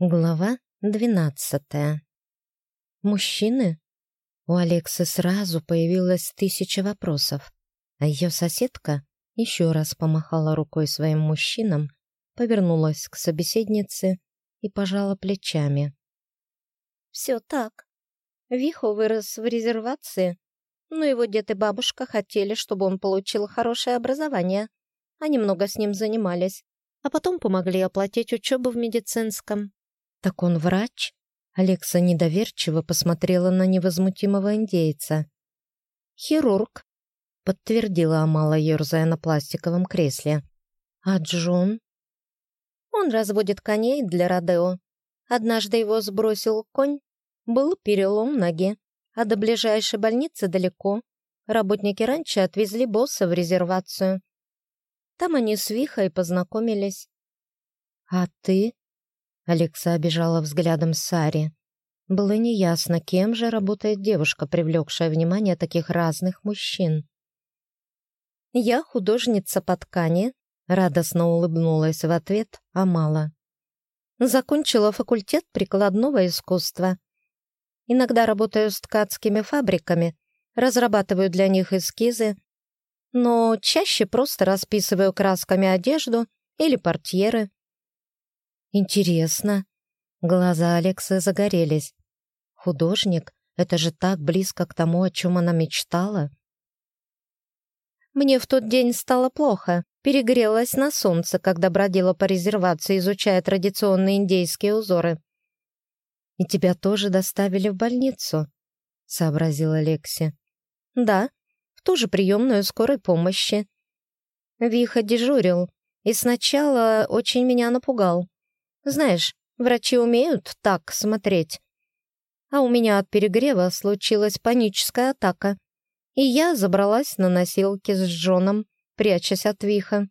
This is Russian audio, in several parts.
Глава двенадцатая. Мужчины? У Алексы сразу появилось тысяча вопросов, а ее соседка еще раз помахала рукой своим мужчинам, повернулась к собеседнице и пожала плечами. «Все так. Вихо вырос в резервации, но его дед и бабушка хотели, чтобы он получил хорошее образование. Они много с ним занимались, а потом помогли оплатить учебу в медицинском. «Так он врач?» Алекса недоверчиво посмотрела на невозмутимого индейца. «Хирург», — подтвердила Амала, ерзая на пластиковом кресле. «А Джон?» «Он разводит коней для Родео. Однажды его сбросил конь. Был перелом ноги, а до ближайшей больницы далеко. Работники раньше отвезли босса в резервацию. Там они с Вихой познакомились. «А ты?» Алекса обижала взглядом Сари. Было неясно, кем же работает девушка, привлекшая внимание таких разных мужчин. «Я художница по ткани», — радостно улыбнулась в ответ Амала. «Закончила факультет прикладного искусства. Иногда работаю с ткацкими фабриками, разрабатываю для них эскизы, но чаще просто расписываю красками одежду или портьеры. Интересно. Глаза Алекса загорелись. Художник — это же так близко к тому, о чем она мечтала. Мне в тот день стало плохо. Перегрелась на солнце, когда бродила по резервации, изучая традиционные индейские узоры. «И тебя тоже доставили в больницу?» — сообразила Лекси. «Да, в ту же приемную скорой помощи. Виха дежурил, и сначала очень меня напугал. Знаешь, врачи умеют так смотреть. А у меня от перегрева случилась паническая атака, и я забралась на носилки с Джоном, прячась от виха.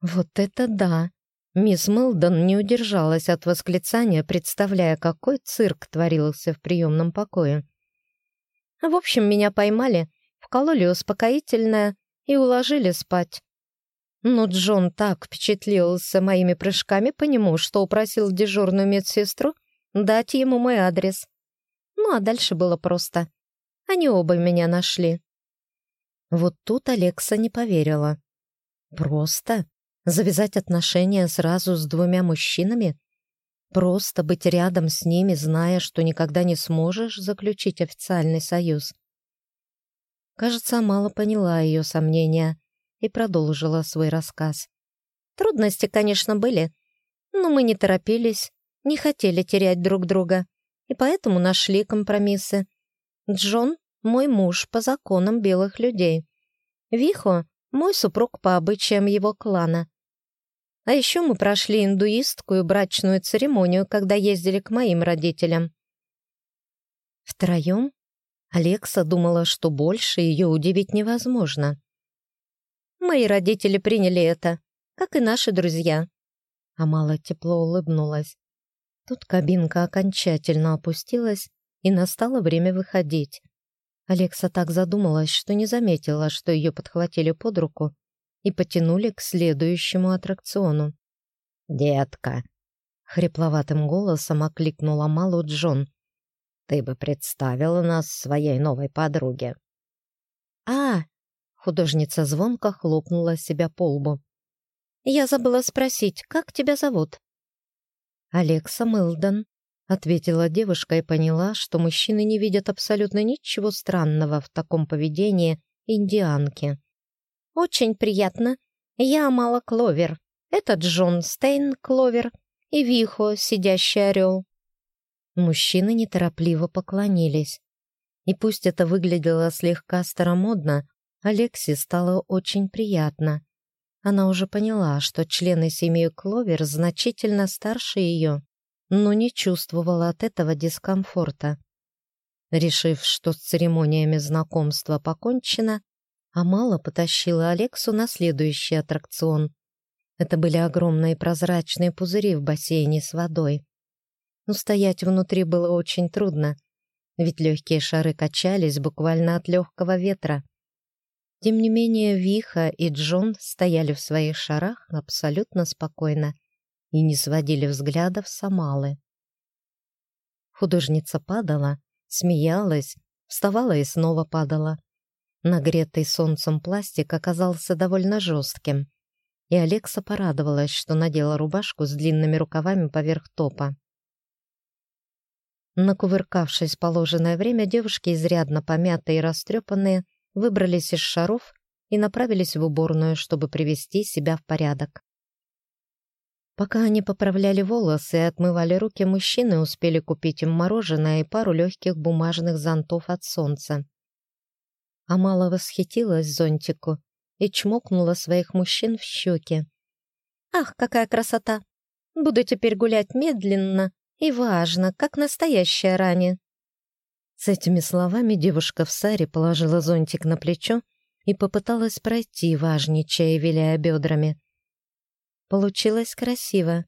Вот это да! Мисс Мэлдон не удержалась от восклицания, представляя, какой цирк творился в приемном покое. В общем, меня поймали, вкололи успокоительное и уложили спать. Но Джон так впечатлился моими прыжками по нему, что упросил дежурную медсестру дать ему мой адрес. Ну а дальше было просто. Они оба меня нашли. Вот тут Алекса не поверила. Просто? Завязать отношения сразу с двумя мужчинами? Просто быть рядом с ними, зная, что никогда не сможешь заключить официальный союз? Кажется, мало поняла ее сомнения и продолжила свой рассказ. Трудности, конечно, были, но мы не торопились, не хотели терять друг друга, и поэтому нашли компромиссы. Джон — мой муж по законам белых людей. Вихо — мой супруг по обычаям его клана. А еще мы прошли индуистскую брачную церемонию, когда ездили к моим родителям. Втроем Алекса думала, что больше ее удивить невозможно. Мои родители приняли это, как и наши друзья». Амала тепло улыбнулась. Тут кабинка окончательно опустилась, и настало время выходить. Алекса так задумалась, что не заметила, что ее подхватили под руку и потянули к следующему аттракциону. «Детка!» — хрипловатым голосом окликнула Малу Джон. «Ты бы представила нас своей новой подруге». «А, Художница звонко хлопнула себя по лбу. «Я забыла спросить, как тебя зовут?» «Алекса Мылдон», — ответила девушка и поняла, что мужчины не видят абсолютно ничего странного в таком поведении индианки. «Очень приятно. Я Амала Кловер. Это Джон Стейн Кловер и Вихо, сидящий орел». Мужчины неторопливо поклонились. И пусть это выглядело слегка старомодно, Алексе стало очень приятно. Она уже поняла, что члены семьи Кловер значительно старше ее, но не чувствовала от этого дискомфорта. Решив, что с церемониями знакомства покончено, Амала потащила Алексу на следующий аттракцион. Это были огромные прозрачные пузыри в бассейне с водой. Но стоять внутри было очень трудно, ведь легкие шары качались буквально от легкого ветра. Тем не менее, Виха и Джон стояли в своих шарах абсолютно спокойно и не сводили взглядов с Амалы. Художница падала, смеялась, вставала и снова падала. Нагретый солнцем пластик оказался довольно жестким, и Алекса порадовалась, что надела рубашку с длинными рукавами поверх топа. Накувыркавшись положенное время, девушки, изрядно помятые и растрепанные, выбрались из шаров и направились в уборную, чтобы привести себя в порядок. Пока они поправляли волосы и отмывали руки, мужчины успели купить им мороженое и пару легких бумажных зонтов от солнца. Амала восхитилась зонтику и чмокнула своих мужчин в щеки. «Ах, какая красота! Буду теперь гулять медленно и важно, как настоящая Рани». С этими словами девушка в саре положила зонтик на плечо и попыталась пройти, важничая виляя бедрами. Получилось красиво.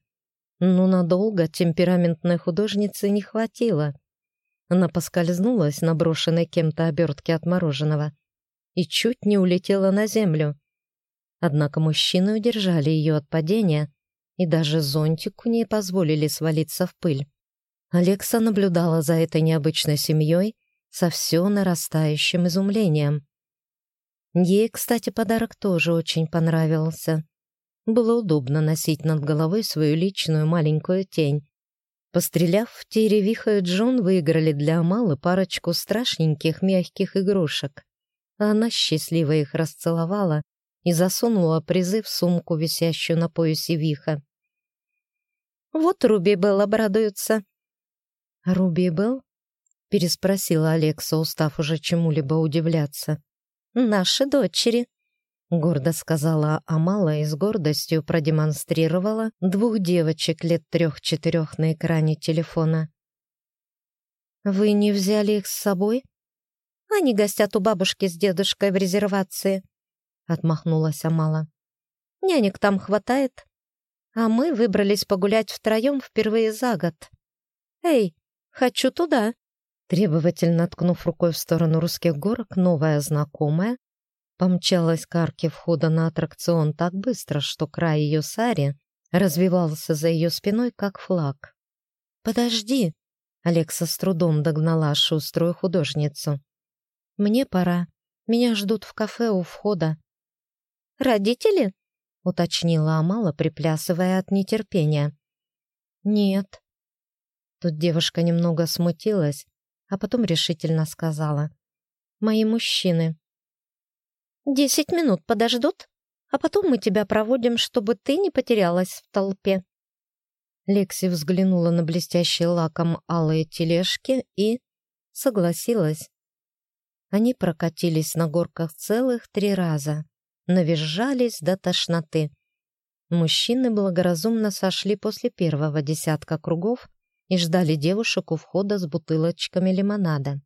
Но надолго темпераментной художницы не хватило. Она поскользнулась на брошенной кем-то обертке от мороженого и чуть не улетела на землю. Однако мужчины удержали ее от падения и даже зонтику не позволили свалиться в пыль. Алекса наблюдала за этой необычной семьей со все нарастающим изумлением. Ей, кстати, подарок тоже очень понравился. Было удобно носить над головой свою личную маленькую тень. Постреляв в тире Виха и Джон выиграли для Амалы парочку страшненьких мягких игрушек. Она счастливо их расцеловала и засунула призы в сумку, висящую на поясе Виха. «Вот Руби Белл обрадуется». «Руби Белл?» — переспросила Алекса, устав уже чему-либо удивляться. «Наши дочери», — гордо сказала Амала и с гордостью продемонстрировала двух девочек лет трех-четырех на экране телефона. «Вы не взяли их с собой?» «Они гостят у бабушки с дедушкой в резервации», — отмахнулась Амала. «Нянек там хватает, а мы выбрались погулять втроем впервые за год. Эй, хочу туда!» Требовательно ткнув рукой в сторону русских горок, новая знакомая помчалась к арке входа на аттракцион так быстро, что край ее сари развивался за ее спиной, как флаг. «Подожди!» — Алекса с трудом догнала шуструю художницу. «Мне пора. Меня ждут в кафе у входа». «Родители?» — уточнила Амала, приплясывая от нетерпения. «Нет». Тут девушка немного смутилась, а потом решительно сказала. «Мои мужчины». Десять минут подождут, а потом мы тебя проводим, чтобы ты не потерялась в толпе». Лекси взглянула на блестящие лаком алые тележки и согласилась. Они прокатились на горках целых три раза, навизжались до тошноты. Мужчины благоразумно сошли после первого десятка кругов и ждали девушек у входа с бутылочками лимонада.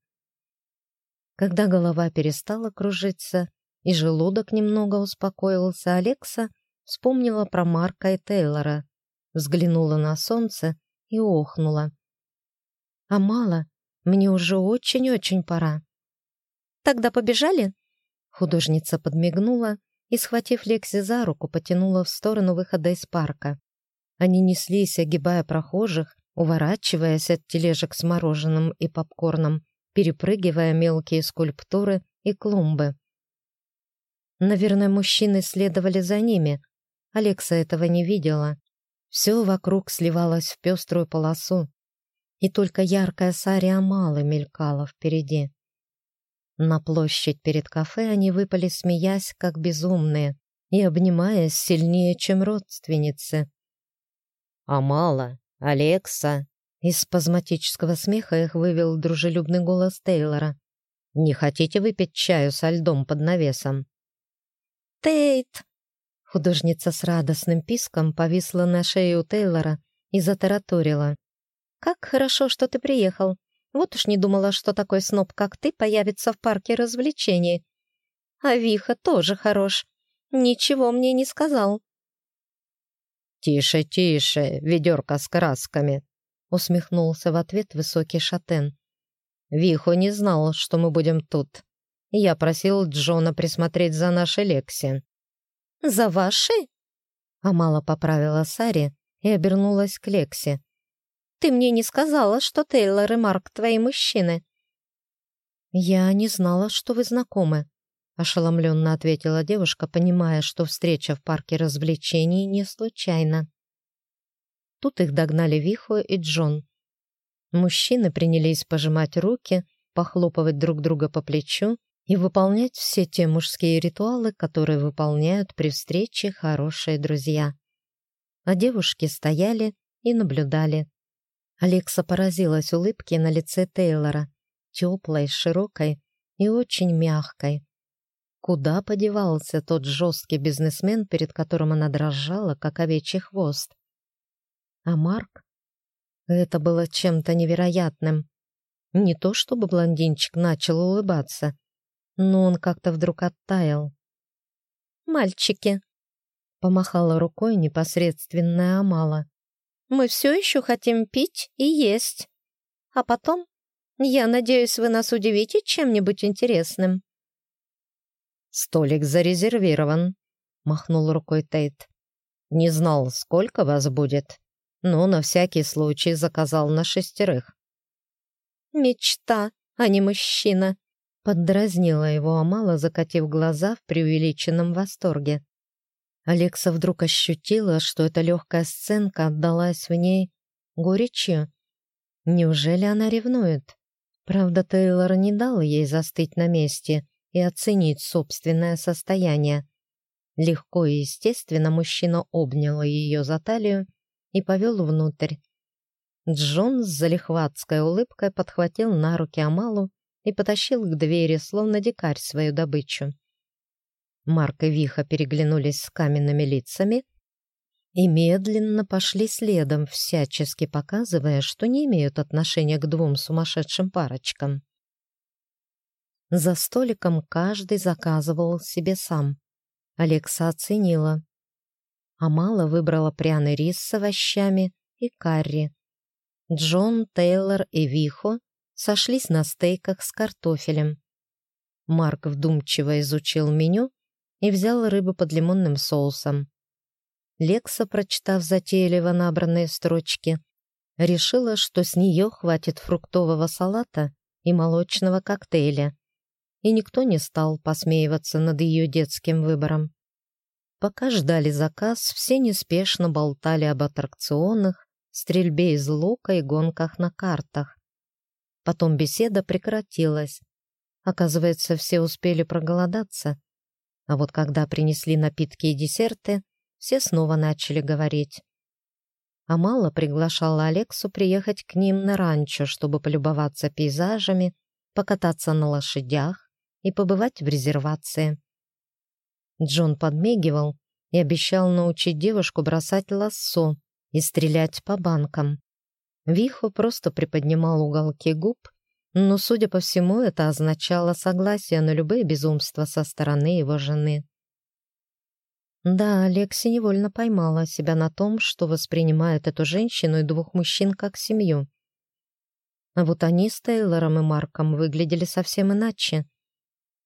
Когда голова перестала кружиться, и желудок немного успокоился, Алекса вспомнила про Марка и Тейлора, взглянула на солнце и охнула. «А мало, мне уже очень-очень пора». «Тогда побежали?» Художница подмигнула и, схватив Лекси за руку, потянула в сторону выхода из парка. Они неслись, огибая прохожих, уворачиваясь от тележек с мороженым и попкорном, перепрыгивая мелкие скульптуры и клумбы. Наверное, мужчины следовали за ними. Алекса этого не видела. Все вокруг сливалось в пеструю полосу, и только яркая сария Амалы мелькала впереди. На площадь перед кафе они выпали, смеясь, как безумные, и обнимаясь сильнее, чем родственницы. «Амала! Алекса!» Из спазматического смеха их вывел дружелюбный голос Тейлора. «Не хотите выпить чаю со льдом под навесом?» Тейт!» Художница с радостным писком повисла на шее у Тейлора и затараторила. «Как хорошо, что ты приехал. Вот уж не думала, что такой сноб, как ты, появится в парке развлечений. А Виха тоже хорош. Ничего мне не сказал». «Тише, тише, ведерко с красками!» усмехнулся в ответ высокий шатен. «Виху не знал, что мы будем тут. Я просил Джона присмотреть за нашей Лекси. «За вашей?» Амала поправила Сари и обернулась к Лекси. «Ты мне не сказала, что Тейлор и Марк твои мужчины?» «Я не знала, что вы знакомы», — ошеломленно ответила девушка, понимая, что встреча в парке развлечений не случайна. Тут их догнали Вихо и Джон. Мужчины принялись пожимать руки, похлопывать друг друга по плечу и выполнять все те мужские ритуалы, которые выполняют при встрече хорошие друзья. А девушки стояли и наблюдали. Алекса поразилась улыбке на лице Тейлора, теплой, широкой и очень мягкой. Куда подевался тот жесткий бизнесмен, перед которым она дрожала, как овечий хвост? А Марк? Это было чем-то невероятным. Не то чтобы блондинчик начал улыбаться, но он как-то вдруг оттаял. «Мальчики!» — помахала рукой непосредственная Амала. «Мы все еще хотим пить и есть. А потом, я надеюсь, вы нас удивите чем-нибудь интересным». «Столик зарезервирован», — махнул рукой Тейт. «Не знал, сколько вас будет, но на всякий случай заказал на шестерых». «Мечта, а не мужчина», — поддразнила его Амала, закатив глаза в преувеличенном восторге. Алекса вдруг ощутила, что эта легкая сценка отдалась в ней горечью. Неужели она ревнует? Правда, Тейлор не дал ей застыть на месте и оценить собственное состояние. Легко и естественно мужчина обнял ее за талию и повел внутрь. Джон с залихватской улыбкой подхватил на руки Амалу и потащил к двери, словно дикарь, свою добычу. Марк и Виха переглянулись с каменными лицами и медленно пошли следом, всячески показывая, что не имеют отношения к двум сумасшедшим парочкам. За столиком каждый заказывал себе сам. Алекса оценила. Амала выбрала пряный рис с овощами и карри. Джон, Тейлор и Вихо сошлись на стейках с картофелем. Марк вдумчиво изучил меню и взял рыбу под лимонным соусом. Лекса, прочитав затейливо набранные строчки, решила, что с нее хватит фруктового салата и молочного коктейля и никто не стал посмеиваться над ее детским выбором. Пока ждали заказ, все неспешно болтали об аттракционах, стрельбе из лука и гонках на картах. Потом беседа прекратилась. Оказывается, все успели проголодаться. А вот когда принесли напитки и десерты, все снова начали говорить. Амала приглашала Алексу приехать к ним на ранчо, чтобы полюбоваться пейзажами, покататься на лошадях, и побывать в резервации. Джон подмигивал и обещал научить девушку бросать лассо и стрелять по банкам. Вихо просто приподнимал уголки губ, но, судя по всему, это означало согласие на любые безумства со стороны его жены. Да, Алекси невольно поймала себя на том, что воспринимает эту женщину и двух мужчин как семью. А вот они с Тейлором и Марком выглядели совсем иначе.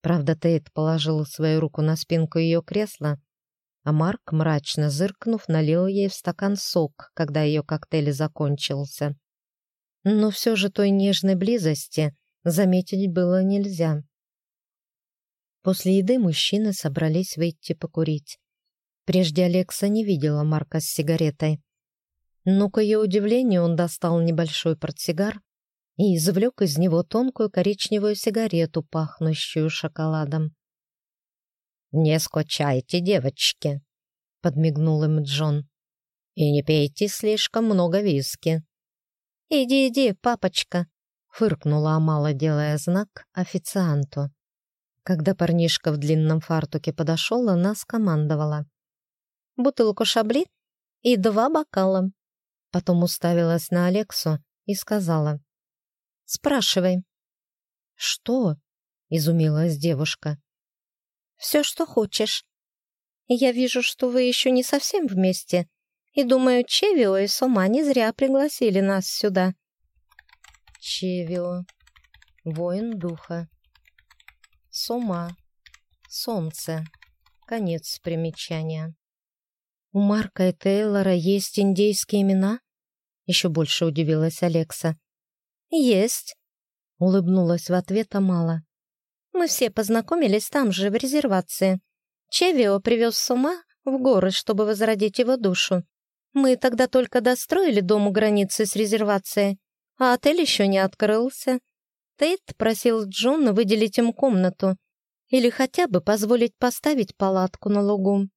Правда, Тейт положил свою руку на спинку ее кресла, а Марк, мрачно зыркнув, налил ей в стакан сок, когда ее коктейль закончился. Но все же той нежной близости заметить было нельзя. После еды мужчины собрались выйти покурить. Прежде Алекса не видела Марка с сигаретой. Но, к ее удивлению, он достал небольшой портсигар и извлек из него тонкую коричневую сигарету, пахнущую шоколадом. «Не скучайте, девочки», — подмигнул им Джон. «И не пейте слишком много виски». «Иди, иди, папочка», — фыркнула Амала, делая знак официанту. Когда парнишка в длинном фартуке подошел, она скомандовала. «Бутылку шабли и два бокала». Потом уставилась на Алексу и сказала. Спрашивай». «Что?» — изумилась девушка. «Все, что хочешь. Я вижу, что вы еще не совсем вместе, и думаю, Чевио и Сома не зря пригласили нас сюда». Чевио. Воин духа. Сома. Солнце. Конец примечания. «У Марка и Тейлора есть индейские имена?» Еще больше удивилась Алекса. «Есть», — улыбнулась в ответ Амала. «Мы все познакомились там же, в резервации. Чевио привез с ума в горы, чтобы возродить его душу. Мы тогда только достроили дом у границы с резервацией, а отель еще не открылся. Тейт просил Джона выделить им комнату или хотя бы позволить поставить палатку на лугу.